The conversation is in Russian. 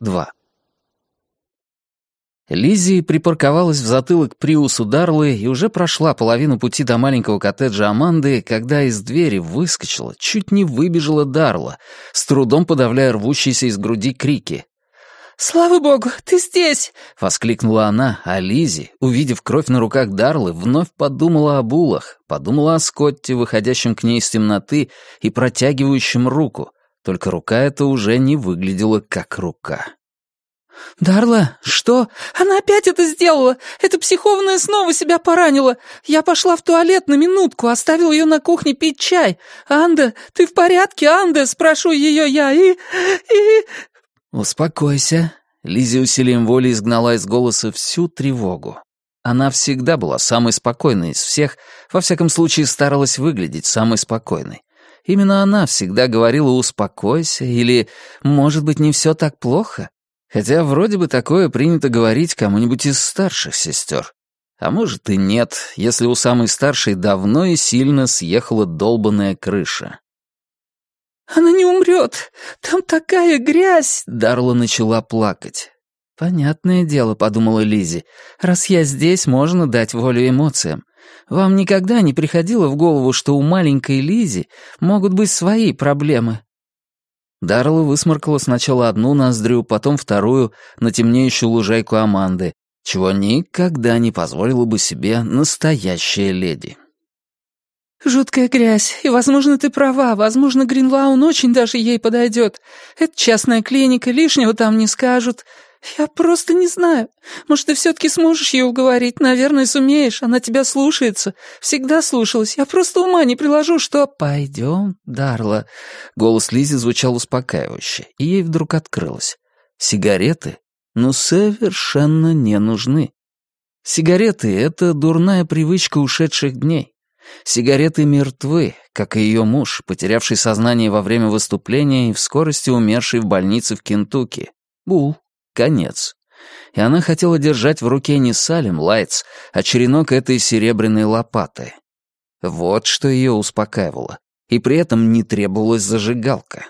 2. Лиззи припарковалась в затылок Приусу Дарлы и уже прошла половину пути до маленького коттеджа Аманды, когда из двери выскочила, чуть не выбежала Дарла, с трудом подавляя рвущиеся из груди крики. «Слава богу, ты здесь!» — воскликнула она, а Лизи, увидев кровь на руках Дарлы, вновь подумала об улах, подумала о Скотте, выходящем к ней из темноты и протягивающем руку, только рука эта уже не выглядела как рука. «Дарла, что? Она опять это сделала! Эта психованная снова себя поранила! Я пошла в туалет на минутку, оставила ее на кухне пить чай. Анда, ты в порядке, Анда?» — спрошу ее я, и... и... «Успокойся». Лизи усилием воли изгнала из голоса всю тревогу. Она всегда была самой спокойной из всех, во всяком случае старалась выглядеть самой спокойной. Именно она всегда говорила «успокойся» или «может быть, не все так плохо», хотя вроде бы такое принято говорить кому-нибудь из старших сестер. А может и нет, если у самой старшей давно и сильно съехала долбанная крыша. «Она не умрет! Там такая грязь!» Дарла начала плакать. «Понятное дело», — подумала Лизи. «Раз я здесь, можно дать волю эмоциям. Вам никогда не приходило в голову, что у маленькой Лизи могут быть свои проблемы?» Дарла высморкала сначала одну ноздрю, потом вторую, на темнеющую лужайку Аманды, чего никогда не позволила бы себе настоящая леди. «Жуткая грязь, и, возможно, ты права, возможно, Гринлаун очень даже ей подойдет. Это частная клиника, лишнего там не скажут. Я просто не знаю. Может, ты все-таки сможешь ее уговорить, наверное, сумеешь, она тебя слушается, всегда слушалась. Я просто ума не приложу, что...» «Пойдем, Дарла». Голос Лизи звучал успокаивающе, и ей вдруг открылось. «Сигареты? Ну, совершенно не нужны. Сигареты — это дурная привычка ушедших дней. Сигареты мертвы, как и ее муж, потерявший сознание во время выступления и в скорости умерший в больнице в Кентукки. Бул. Конец. И она хотела держать в руке не Салем Лайтс, а черенок этой серебряной лопаты. Вот что ее успокаивало. И при этом не требовалась зажигалка.